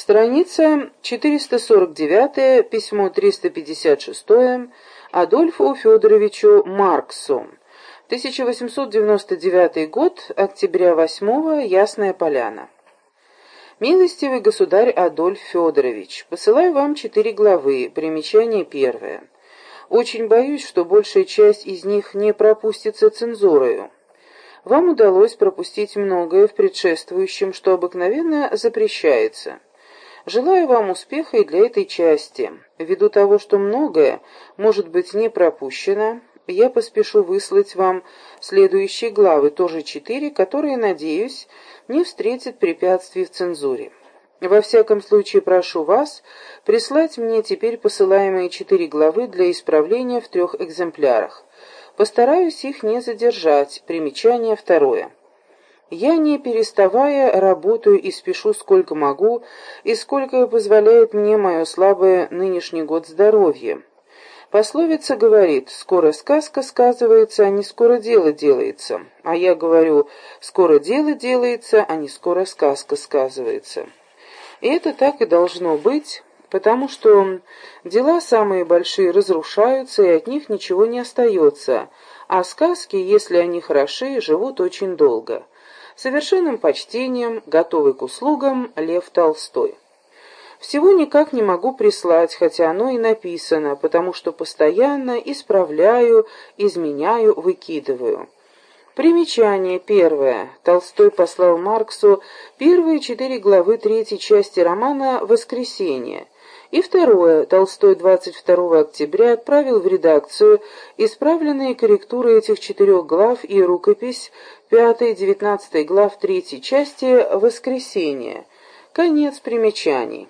Страница 449, письмо 356 Адольфу Федоровичу Марксу. 1899 год, октября 8 Ясная Поляна. Милостивый государь Адольф Федорович, посылаю вам четыре главы, примечание первое. Очень боюсь, что большая часть из них не пропустится цензурою. Вам удалось пропустить многое в предшествующем, что обыкновенно запрещается. Желаю вам успеха и для этой части. Ввиду того, что многое может быть не пропущено, я поспешу выслать вам следующие главы, тоже четыре, которые, надеюсь, не встретят препятствий в цензуре. Во всяком случае, прошу вас прислать мне теперь посылаемые четыре главы для исправления в трех экземплярах. Постараюсь их не задержать. Примечание второе. Я, не переставая, работаю и спешу сколько могу, и сколько позволяет мне мое слабое нынешний год здоровья. Пословица говорит, скоро сказка сказывается, а не скоро дело делается. А я говорю, скоро дело делается, а не скоро сказка сказывается. И это так и должно быть, потому что дела самые большие разрушаются, и от них ничего не остается, а сказки, если они хороши, живут очень долго совершенным почтением, готовый к услугам Лев Толстой. Всего никак не могу прислать, хотя оно и написано, потому что постоянно исправляю, изменяю, выкидываю. Примечание первое. Толстой послал Марксу первые четыре главы третьей части романа «Воскресенье», и второе, Толстой 22 октября отправил в редакцию исправленные корректуры этих четырех глав и рукопись 5-19 глав третьей части «Воскресенье». Конец примечаний.